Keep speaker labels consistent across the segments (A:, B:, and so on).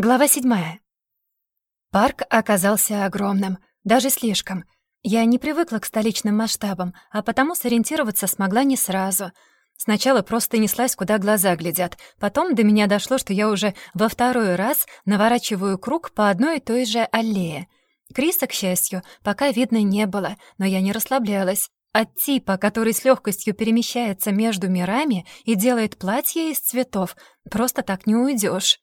A: Глава седьмая. Парк оказался огромным, даже слишком. Я не привыкла к столичным масштабам, а потому сориентироваться смогла не сразу. Сначала просто неслась, куда глаза глядят. Потом до меня дошло, что я уже во второй раз наворачиваю круг по одной и той же аллее. Криса, к счастью, пока видно не было, но я не расслаблялась. От типа, который с легкостью перемещается между мирами и делает платье из цветов, просто так не уйдешь.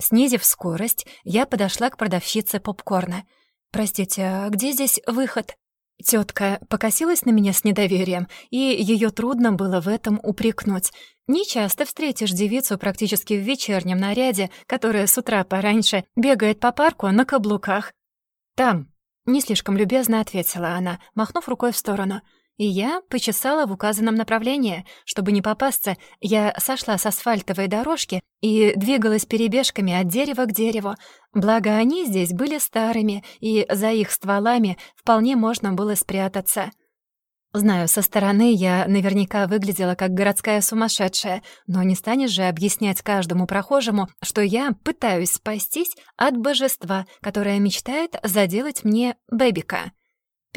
A: Снизив скорость, я подошла к продавщице попкорна. «Простите, а где здесь выход?» Тетка покосилась на меня с недоверием, и ее трудно было в этом упрекнуть. Не часто встретишь девицу практически в вечернем наряде, которая с утра пораньше бегает по парку на каблуках. «Там», — не слишком любезно ответила она, махнув рукой в сторону — и я почесала в указанном направлении. Чтобы не попасться, я сошла с асфальтовой дорожки и двигалась перебежками от дерева к дереву. Благо, они здесь были старыми, и за их стволами вполне можно было спрятаться. Знаю, со стороны я наверняка выглядела как городская сумасшедшая, но не станешь же объяснять каждому прохожему, что я пытаюсь спастись от божества, которое мечтает заделать мне бэбика.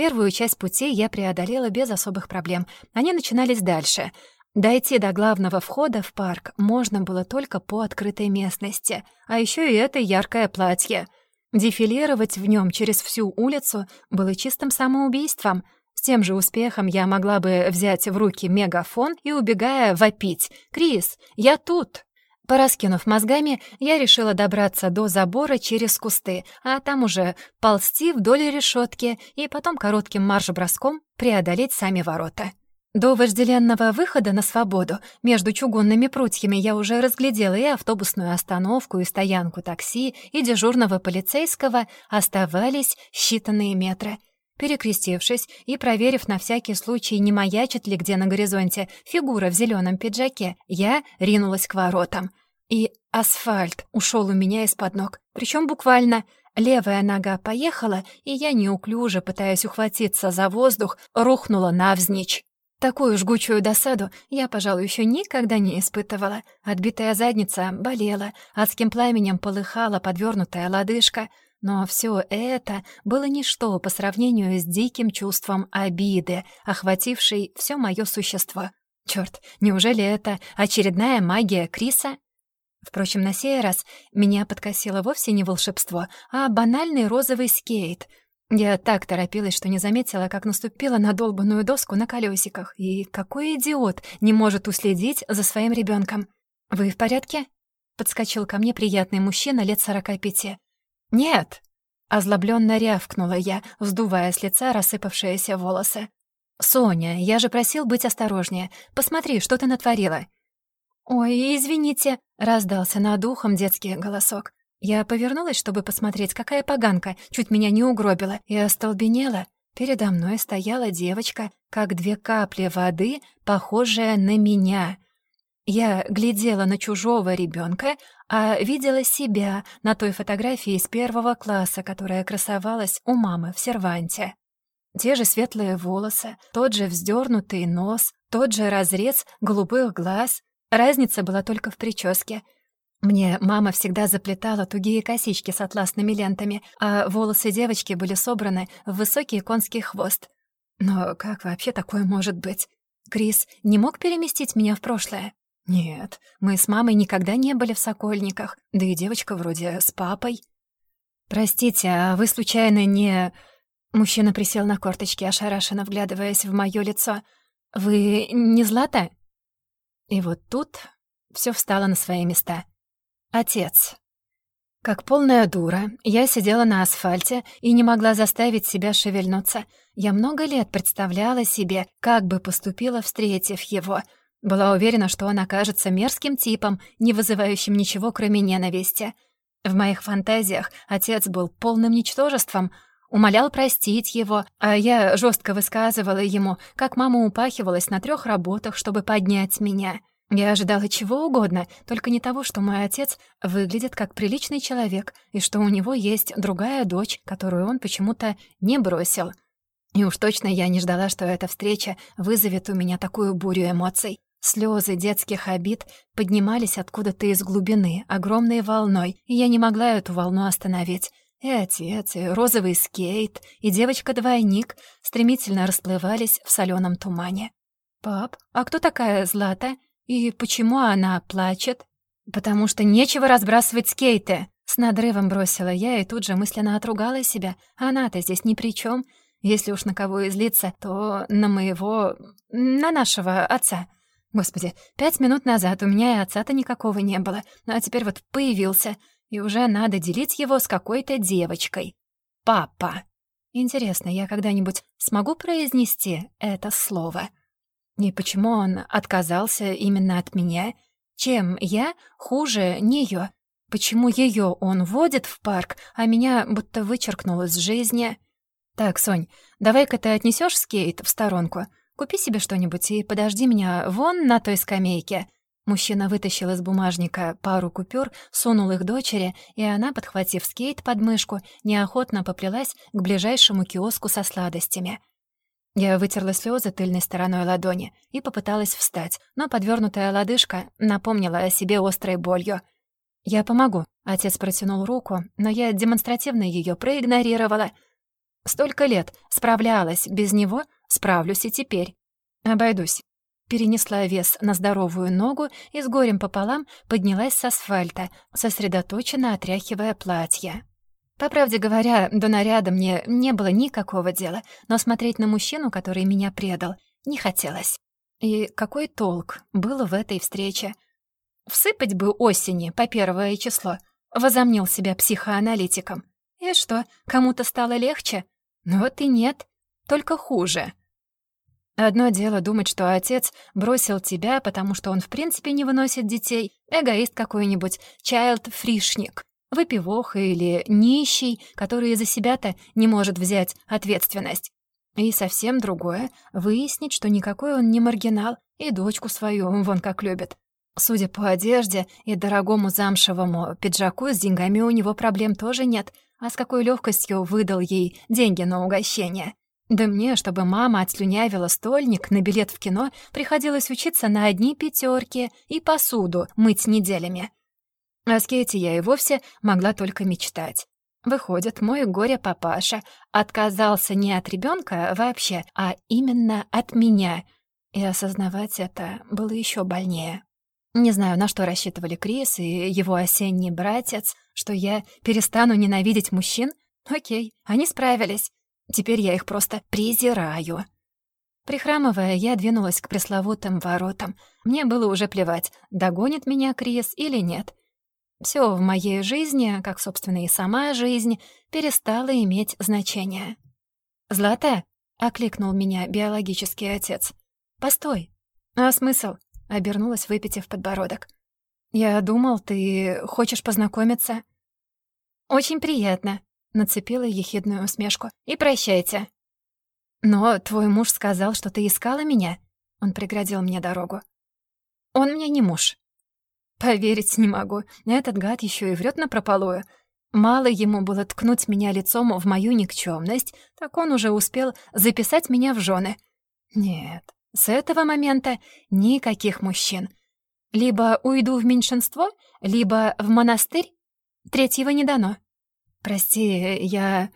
A: Первую часть пути я преодолела без особых проблем. Они начинались дальше. Дойти до главного входа в парк можно было только по открытой местности, а еще и это яркое платье. Дефилировать в нем через всю улицу было чистым самоубийством. С тем же успехом я могла бы взять в руки мегафон и, убегая, вопить «Крис, я тут!» Пораскинув мозгами, я решила добраться до забора через кусты, а там уже ползти вдоль решетки и потом коротким марш-броском преодолеть сами ворота. До вожделенного выхода на свободу между чугунными прутьями я уже разглядела и автобусную остановку, и стоянку такси, и дежурного полицейского оставались считанные метры — Перекрестившись и проверив на всякий случай, не маячит ли где на горизонте фигура в зеленом пиджаке, я ринулась к воротам. И асфальт ушел у меня из-под ног. Причем буквально. Левая нога поехала, и я неуклюже, пытаясь ухватиться за воздух, рухнула навзничь. Такую жгучую досаду я, пожалуй, еще никогда не испытывала. Отбитая задница болела, адским пламенем полыхала подвернутая лодыжка — но все это было ничто по сравнению с диким чувством обиды, охватившей все мое существо. Черт, неужели это очередная магия Криса? Впрочем, на сей раз меня подкосило вовсе не волшебство, а банальный розовый скейт. Я так торопилась, что не заметила, как наступила на долбанную доску на колесиках. И какой идиот не может уследить за своим ребенком? «Вы в порядке?» — подскочил ко мне приятный мужчина лет сорока пяти. «Нет!» — озлобленно рявкнула я, вздувая с лица рассыпавшиеся волосы. «Соня, я же просил быть осторожнее. Посмотри, что ты натворила». «Ой, извините», — раздался над ухом детский голосок. Я повернулась, чтобы посмотреть, какая поганка чуть меня не угробила, и остолбенела. Передо мной стояла девочка, как две капли воды, похожая на меня. Я глядела на чужого ребенка, а видела себя на той фотографии из первого класса, которая красовалась у мамы в серванте. Те же светлые волосы, тот же вздернутый нос, тот же разрез голубых глаз. Разница была только в прическе. Мне мама всегда заплетала тугие косички с атласными лентами, а волосы девочки были собраны в высокий конский хвост. Но как вообще такое может быть? Крис не мог переместить меня в прошлое? «Нет, мы с мамой никогда не были в Сокольниках, да и девочка вроде с папой». «Простите, а вы случайно не...» Мужчина присел на корточки, ошарашенно вглядываясь в моё лицо. «Вы не Злата?» И вот тут всё встало на свои места. Отец. Как полная дура, я сидела на асфальте и не могла заставить себя шевельнуться. Я много лет представляла себе, как бы поступила, встретив его — была уверена, что он окажется мерзким типом, не вызывающим ничего, кроме ненависти. В моих фантазиях отец был полным ничтожеством, умолял простить его, а я жестко высказывала ему, как мама упахивалась на трех работах, чтобы поднять меня. Я ожидала чего угодно, только не того, что мой отец выглядит как приличный человек и что у него есть другая дочь, которую он почему-то не бросил. И уж точно я не ждала, что эта встреча вызовет у меня такую бурю эмоций. Слезы детских обид поднимались откуда-то из глубины, огромной волной, и я не могла эту волну остановить. И отец, и розовый скейт, и девочка-двойник стремительно расплывались в соленом тумане. «Пап, а кто такая Злата? И почему она плачет?» «Потому что нечего разбрасывать скейты!» С надрывом бросила я и тут же мысленно отругала себя. Она-то здесь ни при чем. Если уж на кого излиться, то на моего... на нашего отца. Господи, пять минут назад у меня и отца-то никакого не было, а теперь вот появился, и уже надо делить его с какой-то девочкой. Папа. Интересно, я когда-нибудь смогу произнести это слово? И почему он отказался именно от меня? Чем я хуже неё? Почему её он водит в парк, а меня будто вычеркнул из жизни? Так, Сонь, давай-ка ты отнесёшь скейт в сторонку. Купи себе что-нибудь и подожди меня вон на той скамейке». Мужчина вытащил из бумажника пару купюр, сунул их дочери, и она, подхватив скейт под мышку, неохотно поплелась к ближайшему киоску со сладостями. Я вытерла слезы тыльной стороной ладони и попыталась встать, но подвернутая лодыжка напомнила о себе острой болью. «Я помогу», — отец протянул руку, но я демонстративно ее проигнорировала. «Столько лет справлялась без него, Справлюсь и теперь. Обойдусь. Перенесла вес на здоровую ногу и с горем пополам поднялась с асфальта, сосредоточенно отряхивая платье. По правде говоря, до наряда мне не было никакого дела, но смотреть на мужчину, который меня предал, не хотелось. И какой толк был в этой встрече? Всыпать бы осени по первое число. Возомнил себя психоаналитиком. И что, кому-то стало легче? Вот и нет, только хуже. Одно дело думать, что отец бросил тебя, потому что он в принципе не выносит детей, эгоист какой-нибудь, чайлд-фришник, выпивоха или нищий, который за себя-то не может взять ответственность. И совсем другое — выяснить, что никакой он не маргинал, и дочку свою вон как любит. Судя по одежде и дорогому замшевому пиджаку, с деньгами у него проблем тоже нет, а с какой легкостью выдал ей деньги на угощение. Да мне, чтобы мама отслюнявила стольник на билет в кино, приходилось учиться на одни пятерки и посуду мыть неделями. О скейте я и вовсе могла только мечтать. Выходит, мой горе-папаша отказался не от ребенка вообще, а именно от меня. И осознавать это было еще больнее. Не знаю, на что рассчитывали Крис и его осенний братец, что я перестану ненавидеть мужчин. Окей, они справились. Теперь я их просто презираю. Прихрамывая, я двинулась к пресловутым воротам. Мне было уже плевать, догонит меня Крис или нет. Все в моей жизни, как, собственно, и сама жизнь, перестало иметь значение. «Злата!» — окликнул меня биологический отец. «Постой!» «А смысл?» — обернулась, выпитив подбородок. «Я думал, ты хочешь познакомиться?» «Очень приятно», Нацепила ехидную усмешку. «И прощайте». «Но твой муж сказал, что ты искала меня?» Он преградил мне дорогу. «Он мне не муж». «Поверить не могу. Этот гад еще и врет напропалую. Мало ему было ткнуть меня лицом в мою никчемность, так он уже успел записать меня в жены. Нет, с этого момента никаких мужчин. Либо уйду в меньшинство, либо в монастырь. Третьего не дано. «Прости, я...»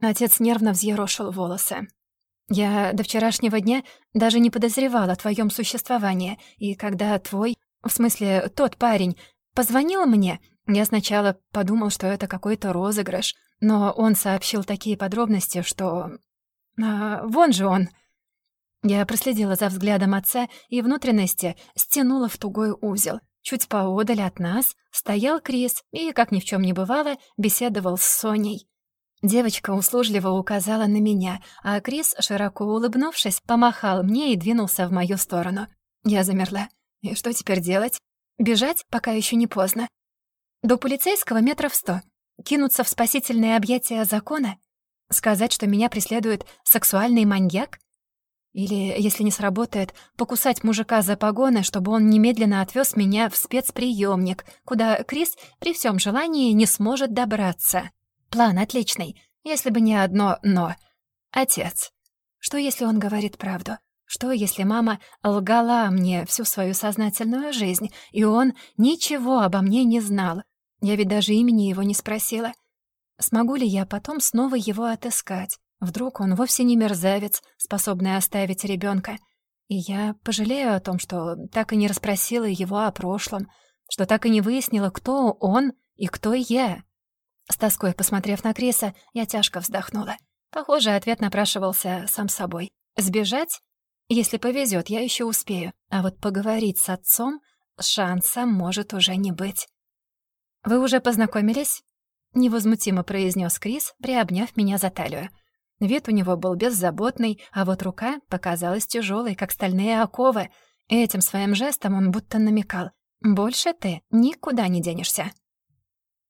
A: Отец нервно взъерошил волосы. «Я до вчерашнего дня даже не подозревал о твоем существовании, и когда твой, в смысле тот парень, позвонил мне, я сначала подумал, что это какой-то розыгрыш, но он сообщил такие подробности, что... А, вон же он!» Я проследила за взглядом отца и внутренности стянула в тугой узел — Чуть поодаль от нас стоял Крис и, как ни в чем не бывало, беседовал с Соней. Девочка услужливо указала на меня, а Крис, широко улыбнувшись, помахал мне и двинулся в мою сторону. Я замерла. И что теперь делать? Бежать, пока еще не поздно. До полицейского метров сто. Кинуться в спасительные объятия закона? Сказать, что меня преследует сексуальный маньяк? Или, если не сработает, покусать мужика за погоны, чтобы он немедленно отвез меня в спецприемник, куда Крис при всем желании не сможет добраться. План отличный, если бы не одно «но». Отец. Что, если он говорит правду? Что, если мама лгала мне всю свою сознательную жизнь, и он ничего обо мне не знал? Я ведь даже имени его не спросила. Смогу ли я потом снова его отыскать? Вдруг он вовсе не мерзавец, способный оставить ребенка. И я пожалею о том, что так и не расспросила его о прошлом, что так и не выяснила, кто он и кто я. С тоской посмотрев на Криса, я тяжко вздохнула. Похоже, ответ напрашивался сам собой. Сбежать? Если повезет, я еще успею. А вот поговорить с отцом шанса может уже не быть. «Вы уже познакомились?» — невозмутимо произнес Крис, приобняв меня за талию. Вид у него был беззаботный, а вот рука показалась тяжелой, как стальные оковы. Этим своим жестом он будто намекал. «Больше ты никуда не денешься».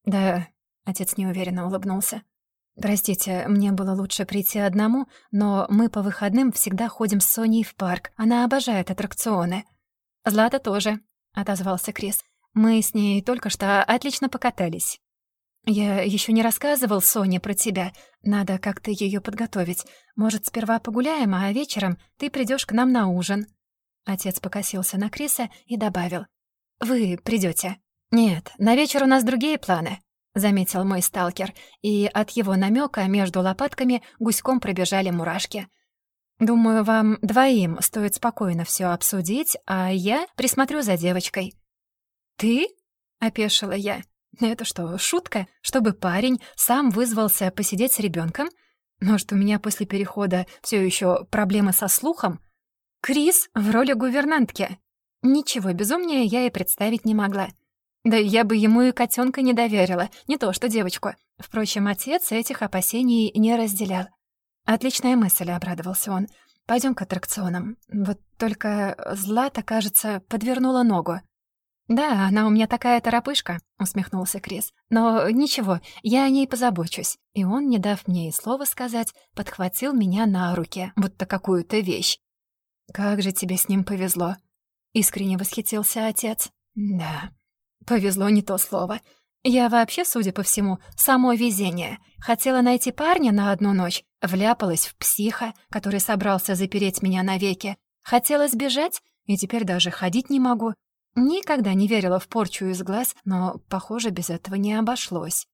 A: «Да», — отец неуверенно улыбнулся. «Простите, мне было лучше прийти одному, но мы по выходным всегда ходим с Соней в парк. Она обожает аттракционы». «Злата тоже», — отозвался Крис. «Мы с ней только что отлично покатались». «Я еще не рассказывал Соне про тебя. Надо как-то ее подготовить. Может, сперва погуляем, а вечером ты придешь к нам на ужин». Отец покосился на Криса и добавил. «Вы придете. «Нет, на вечер у нас другие планы», — заметил мой сталкер, и от его намека между лопатками гуськом пробежали мурашки. «Думаю, вам двоим стоит спокойно все обсудить, а я присмотрю за девочкой». «Ты?» — опешила я. «Это что, шутка? Чтобы парень сам вызвался посидеть с ребенком? Может, у меня после перехода все еще проблемы со слухом? Крис в роли гувернантки?» Ничего безумнее я и представить не могла. Да я бы ему и котенка не доверила, не то что девочку. Впрочем, отец этих опасений не разделял. «Отличная мысль», — обрадовался он. Пойдем к аттракционам. Вот только Злата, кажется, подвернула ногу». «Да, она у меня такая торопышка», — усмехнулся Крис. «Но ничего, я о ней позабочусь». И он, не дав мне и слова сказать, подхватил меня на руки, будто какую-то вещь. «Как же тебе с ним повезло!» — искренне восхитился отец. «Да, Повезло не то слово. Я вообще, судя по всему, само везение. Хотела найти парня на одну ночь, вляпалась в психа, который собрался запереть меня навеки. Хотела сбежать, и теперь даже ходить не могу. Никогда не верила в порчу из глаз, но, похоже, без этого не обошлось.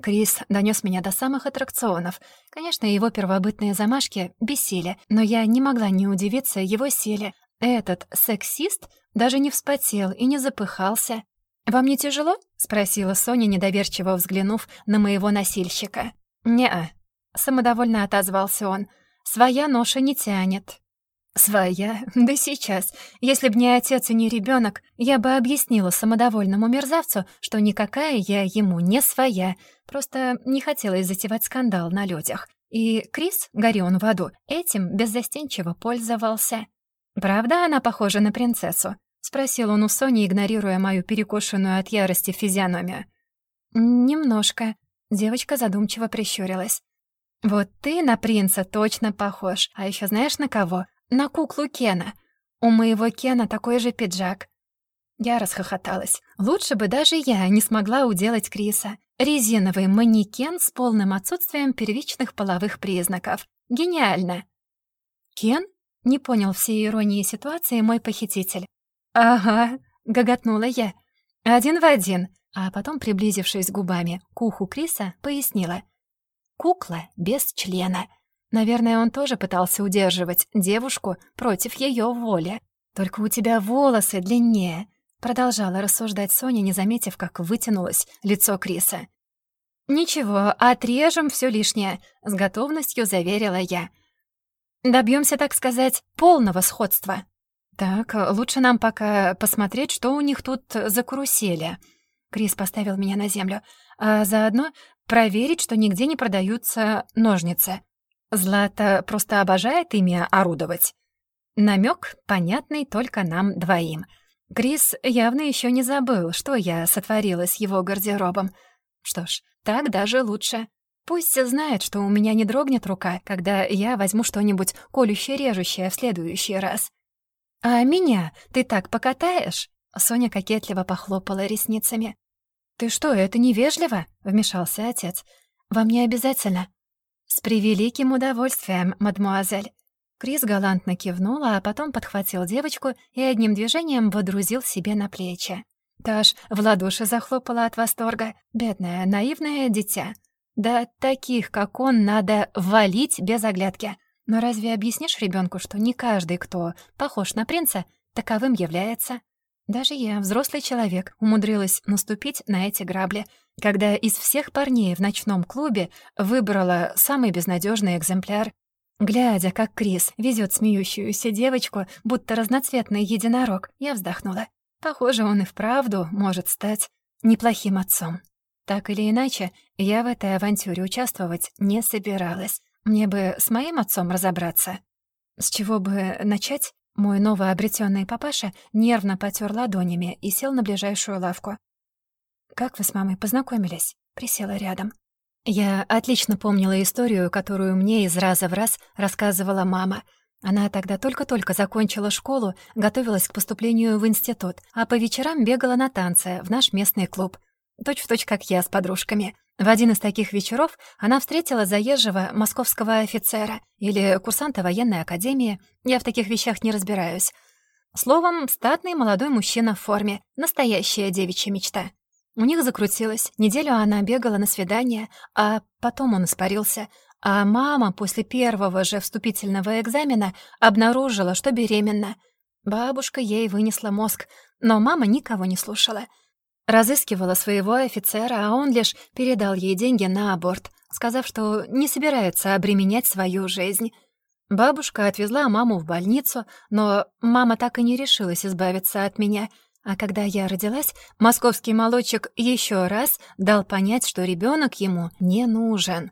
A: Крис донес меня до самых аттракционов. Конечно, его первобытные замашки бесили, но я не могла не удивиться его силе. Этот сексист даже не вспотел и не запыхался. «Вам не тяжело?» — спросила Соня, недоверчиво взглянув на моего носильщика. «Не-а», — самодовольно отозвался он. «Своя ноша не тянет». «Своя? Да сейчас. Если б не отец и не ребенок, я бы объяснила самодовольному мерзавцу, что никакая я ему не своя. Просто не хотелось затевать скандал на людях. И Крис, гори он в аду, этим беззастенчиво пользовался. Правда, она похожа на принцессу? — спросил он у Сони, игнорируя мою перекошенную от ярости физиономию. «Немножко». Девочка задумчиво прищурилась. «Вот ты на принца точно похож. А еще знаешь на кого? На куклу Кена. У моего Кена такой же пиджак». Я расхохоталась. Лучше бы даже я не смогла уделать Криса. Резиновый манекен с полным отсутствием первичных половых признаков. Гениально. «Кен?» — не понял всей иронии ситуации мой похититель. «Ага», — гоготнула я. «Один в один». А потом, приблизившись губами к уху Криса, пояснила. «Кукла без члена». Наверное, он тоже пытался удерживать девушку против ее воли. «Только у тебя волосы длиннее», — продолжала рассуждать Соня, не заметив, как вытянулось лицо Криса. «Ничего, отрежем все лишнее», — с готовностью заверила я. Добьемся, так сказать, полного сходства». «Так, лучше нам пока посмотреть, что у них тут за карусели». Крис поставил меня на землю. «А заодно проверить, что нигде не продаются ножницы. Злата просто обожает ими орудовать». Намек понятный только нам двоим. Крис явно еще не забыл, что я сотворила с его гардеробом. Что ж, так даже лучше. Пусть знает, что у меня не дрогнет рука, когда я возьму что-нибудь колюще-режущее в следующий раз. «А меня ты так покатаешь?» Соня кокетливо похлопала ресницами. «Ты что, это невежливо?» — вмешался отец. «Вам не обязательно». «С превеликим удовольствием, мадмуазель». Крис галантно кивнул, а потом подхватил девочку и одним движением водрузил себе на плечи. Таш в ладоши захлопала от восторга. Бедное, наивное дитя. Да таких, как он, надо валить без оглядки. Но разве объяснишь ребенку, что не каждый, кто похож на принца, таковым является? Даже я, взрослый человек, умудрилась наступить на эти грабли, когда из всех парней в ночном клубе выбрала самый безнадежный экземпляр. Глядя, как Крис везет смеющуюся девочку, будто разноцветный единорог, я вздохнула. Похоже, он и вправду может стать неплохим отцом. Так или иначе, я в этой авантюре участвовать не собиралась. Мне бы с моим отцом разобраться. С чего бы начать? Мой новообретённый папаша нервно потёр ладонями и сел на ближайшую лавку. «Как вы с мамой познакомились?» Присела рядом. Я отлично помнила историю, которую мне из раза в раз рассказывала мама. Она тогда только-только закончила школу, готовилась к поступлению в институт, а по вечерам бегала на танцы в наш местный клуб. Точь-в-точь, точь, как я с подружками. В один из таких вечеров она встретила заезжего московского офицера или курсанта военной академии. Я в таких вещах не разбираюсь. Словом, статный молодой мужчина в форме. Настоящая девичья мечта. У них закрутилось. Неделю она бегала на свидание, а потом он испарился. А мама после первого же вступительного экзамена обнаружила, что беременна. Бабушка ей вынесла мозг, но мама никого не слушала — Разыскивала своего офицера, а он лишь передал ей деньги на аборт, сказав, что не собирается обременять свою жизнь. Бабушка отвезла маму в больницу, но мама так и не решилась избавиться от меня. А когда я родилась, московский молочек еще раз дал понять, что ребенок ему не нужен.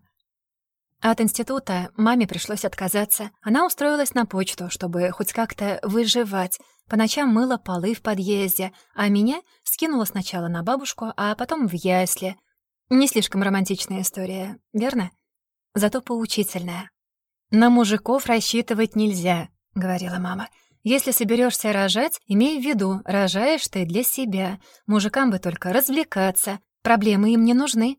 A: От института маме пришлось отказаться. Она устроилась на почту, чтобы хоть как-то выживать — по ночам мыла полы в подъезде, а меня скинула сначала на бабушку, а потом в ясли. Не слишком романтичная история, верно? Зато поучительная. «На мужиков рассчитывать нельзя», — говорила мама. «Если соберешься рожать, имей в виду, рожаешь ты для себя. Мужикам бы только развлекаться, проблемы им не нужны».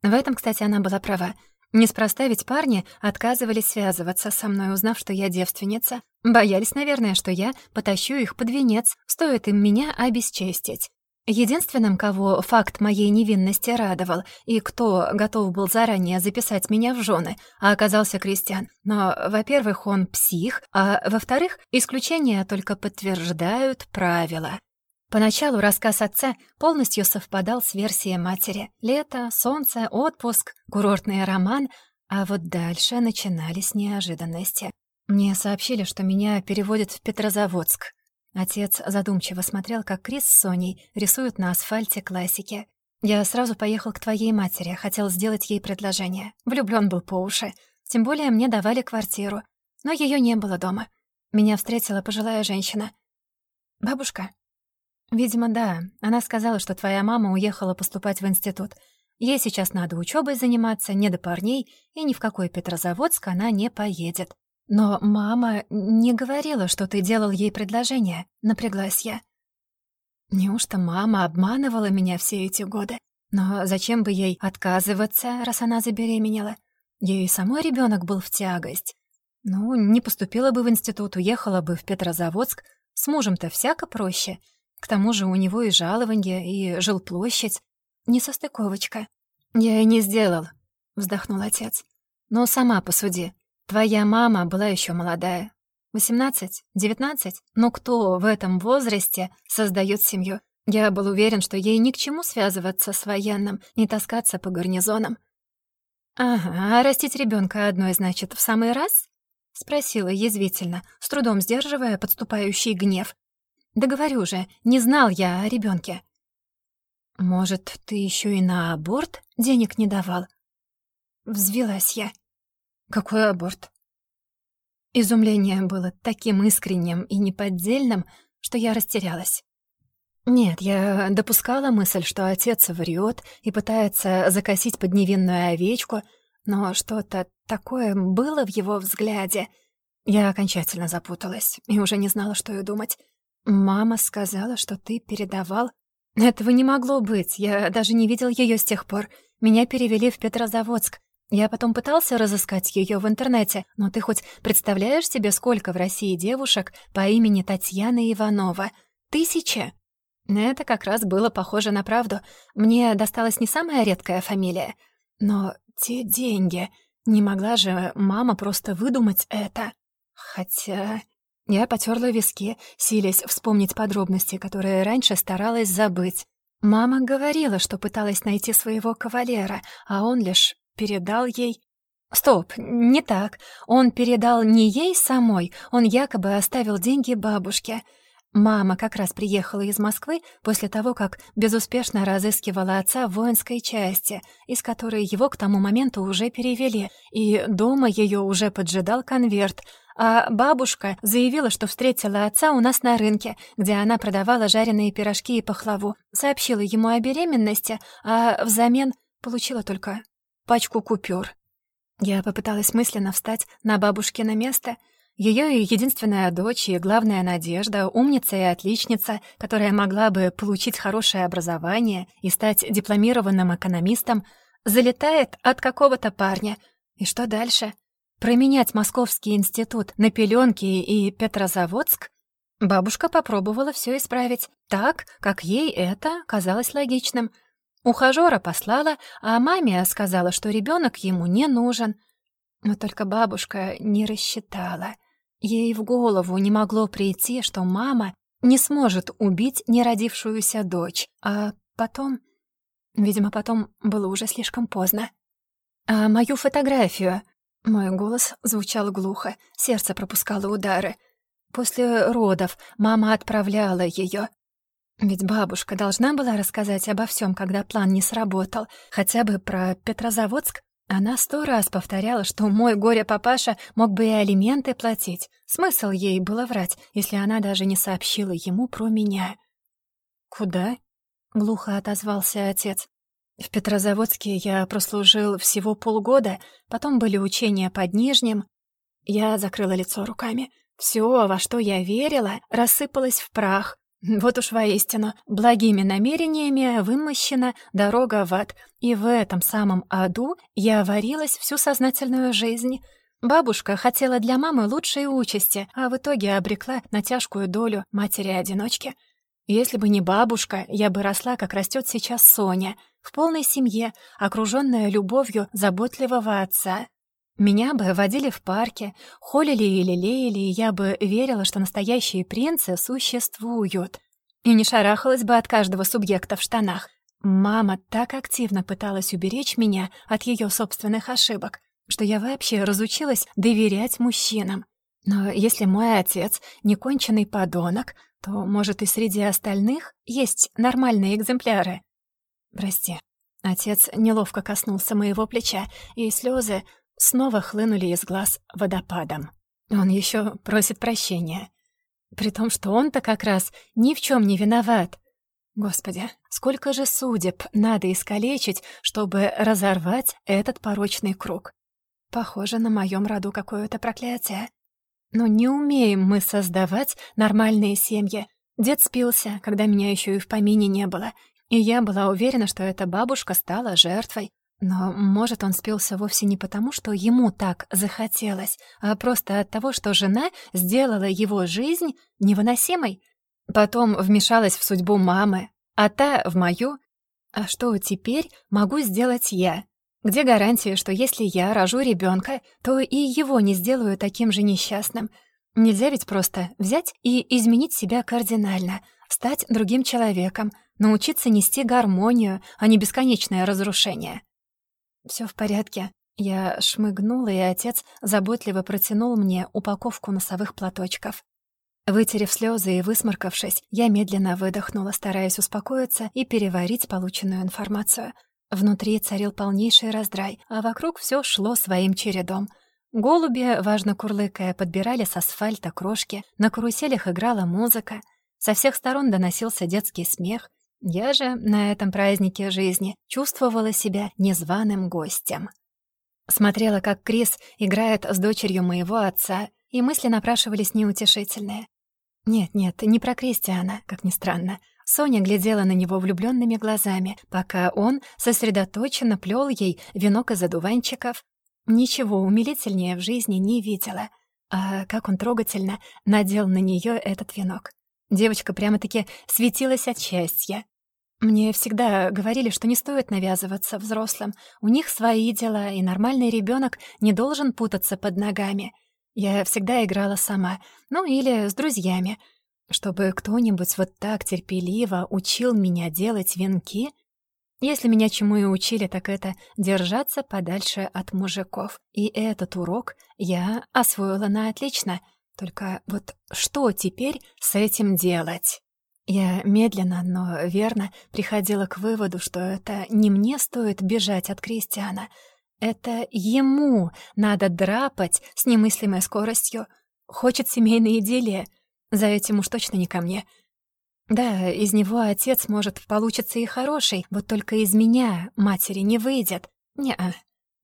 A: В этом, кстати, она была права. Неспроста ведь парни отказывались связываться со мной, узнав, что я девственница. Боялись, наверное, что я потащу их под венец, стоит им меня обесчестить. Единственным, кого факт моей невинности радовал, и кто готов был заранее записать меня в жены, а оказался крестьян. Но, во-первых, он псих, а во-вторых, исключения только подтверждают правила. Поначалу рассказ отца полностью совпадал с версией матери. Лето, солнце, отпуск, курортный роман, а вот дальше начинались неожиданности. Мне сообщили, что меня переводят в Петрозаводск. Отец задумчиво смотрел, как Крис с Соней рисуют на асфальте классики. Я сразу поехал к твоей матери, хотел сделать ей предложение. Влюблён был по уши. Тем более мне давали квартиру. Но её не было дома. Меня встретила пожилая женщина. «Бабушка, «Видимо, да. Она сказала, что твоя мама уехала поступать в институт. Ей сейчас надо учебой заниматься, не до парней, и ни в какой Петрозаводск она не поедет. Но мама не говорила, что ты делал ей предложение», — напряглась я. Неужто мама обманывала меня все эти годы? Но зачем бы ей отказываться, раз она забеременела? Ей самой ребенок был в тягость. Ну, не поступила бы в институт, уехала бы в Петрозаводск. С мужем-то всяко проще — к тому же у него и жалование, и жилплощадь. Несостыковочка. «Я и не сделал», — вздохнул отец. «Но сама посуди. Твоя мама была еще молодая. Восемнадцать? Девятнадцать? Но кто в этом возрасте создает семью? Я был уверен, что ей ни к чему связываться с военным, не таскаться по гарнизонам. «Ага, а растить ребенка одной, значит, в самый раз?» — спросила язвительно, с трудом сдерживая подступающий гнев. Да говорю же, не знал я о ребенке. Может, ты еще и на аборт денег не давал? Взвелась я. Какой аборт? Изумление было таким искренним и неподдельным, что я растерялась. Нет, я допускала мысль, что отец врет и пытается закосить под невинную овечку, но что-то такое было в его взгляде. Я окончательно запуталась и уже не знала, что и думать. «Мама сказала, что ты передавал...» «Этого не могло быть. Я даже не видел ее с тех пор. Меня перевели в Петрозаводск. Я потом пытался разыскать ее в интернете, но ты хоть представляешь себе, сколько в России девушек по имени Татьяна Иванова? Тысяча!» Это как раз было похоже на правду. Мне досталась не самая редкая фамилия. Но те деньги... Не могла же мама просто выдумать это. Хотя... Я потерла виски, силясь вспомнить подробности, которые раньше старалась забыть. Мама говорила, что пыталась найти своего кавалера, а он лишь передал ей... Стоп, не так. Он передал не ей самой, он якобы оставил деньги бабушке. Мама как раз приехала из Москвы после того, как безуспешно разыскивала отца в воинской части, из которой его к тому моменту уже перевели, и дома ее уже поджидал конверт, а бабушка заявила, что встретила отца у нас на рынке, где она продавала жареные пирожки и пахлаву, сообщила ему о беременности, а взамен получила только пачку купюр. Я попыталась мысленно встать на бабушкино место — ее единственная дочь и главная надежда, умница и отличница, которая могла бы получить хорошее образование и стать дипломированным экономистом, залетает от какого-то парня. И что дальше? Променять Московский институт на Пеленки и Петрозаводск? Бабушка попробовала все исправить так, как ей это казалось логичным. Ухажера послала, а маме сказала, что ребенок ему не нужен. Но только бабушка не рассчитала — Ей в голову не могло прийти, что мама не сможет убить неродившуюся дочь, а потом... Видимо, потом было уже слишком поздно. «А мою фотографию...» Мой голос звучал глухо, сердце пропускало удары. После родов мама отправляла ее. Ведь бабушка должна была рассказать обо всем, когда план не сработал, хотя бы про Петрозаводск. Она сто раз повторяла, что мой горе-папаша мог бы и алименты платить. Смысл ей было врать, если она даже не сообщила ему про меня. «Куда?» — глухо отозвался отец. «В Петрозаводске я прослужил всего полгода, потом были учения под Нижним». Я закрыла лицо руками. Все, во что я верила, рассыпалось в прах. Вот уж воистину, благими намерениями вымощена дорога в ад, и в этом самом аду я варилась всю сознательную жизнь. Бабушка хотела для мамы лучшей участи, а в итоге обрекла на тяжкую долю матери-одиночки. Если бы не бабушка, я бы росла, как растет сейчас Соня, в полной семье, окруженная любовью заботливого отца, меня бы водили в парке, холили и лелеяли, и я бы верила, что настоящие принцы существуют. И не шарахалась бы от каждого субъекта в штанах. Мама так активно пыталась уберечь меня от ее собственных ошибок, что я вообще разучилась доверять мужчинам. Но если мой отец — неконченный подонок, то, может, и среди остальных есть нормальные экземпляры. Прости. Отец неловко коснулся моего плеча, и слезы снова хлынули из глаз водопадом. Он еще просит прощения. При том, что он-то как раз ни в чем не виноват. Господи, сколько же судеб надо искалечить, чтобы разорвать этот порочный круг. Похоже на моем роду какое-то проклятие. Но не умеем мы создавать нормальные семьи. Дед спился, когда меня еще и в помине не было, и я была уверена, что эта бабушка стала жертвой. Но, может, он спился вовсе не потому, что ему так захотелось, а просто от того, что жена сделала его жизнь невыносимой. Потом вмешалась в судьбу мамы, а та в мою. А что теперь могу сделать я? Где гарантия, что если я рожу ребенка, то и его не сделаю таким же несчастным? Нельзя ведь просто взять и изменить себя кардинально, стать другим человеком, научиться нести гармонию, а не бесконечное разрушение. Все в порядке». Я шмыгнула, и отец заботливо протянул мне упаковку носовых платочков. Вытерев слезы и высморкавшись, я медленно выдохнула, стараясь успокоиться и переварить полученную информацию. Внутри царил полнейший раздрай, а вокруг все шло своим чередом. Голуби, важно курлыкая, подбирали с асфальта крошки, на каруселях играла музыка. Со всех сторон доносился детский смех, я же на этом празднике жизни чувствовала себя незваным гостем. Смотрела, как Крис играет с дочерью моего отца, и мысли напрашивались неутешительные. Нет-нет, не про Кристиана, как ни странно, Соня глядела на него влюбленными глазами, пока он сосредоточенно плел ей венок из одуванчиков. Ничего умилительнее в жизни не видела. А как он трогательно надел на нее этот венок. Девочка прямо-таки светилась от счастья. Мне всегда говорили, что не стоит навязываться взрослым. У них свои дела, и нормальный ребенок не должен путаться под ногами. Я всегда играла сама, ну или с друзьями. Чтобы кто-нибудь вот так терпеливо учил меня делать венки, если меня чему и учили, так это держаться подальше от мужиков. И этот урок я освоила на отлично. Только вот что теперь с этим делать? Я медленно, но верно приходила к выводу, что это не мне стоит бежать от Кристиана. Это ему надо драпать с немыслимой скоростью. Хочет семейной идиллии. За этим уж точно не ко мне. Да, из него отец, может, получится и хороший, вот только из меня матери не выйдет. Не-а,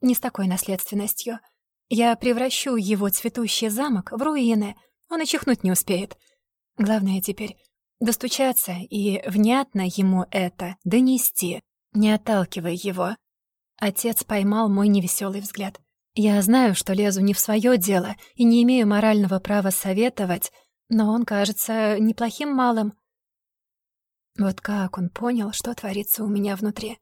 A: не с такой наследственностью. Я превращу его цветущий замок в руины. Он и чихнуть не успеет. Главное теперь Достучаться и внятно ему это донести, не отталкивая его. Отец поймал мой невеселый взгляд. Я знаю, что лезу не в свое дело и не имею морального права советовать, но он кажется неплохим малым. Вот как он понял, что творится у меня внутри.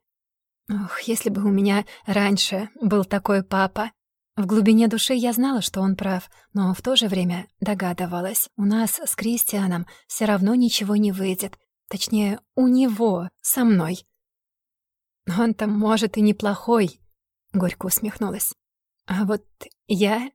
A: Ох, если бы у меня раньше был такой папа. В глубине души я знала, что он прав, но в то же время догадывалась, у нас с Кристианом все равно ничего не выйдет. Точнее, у него, со мной. «Он там, может, и неплохой», — горько усмехнулась. «А вот я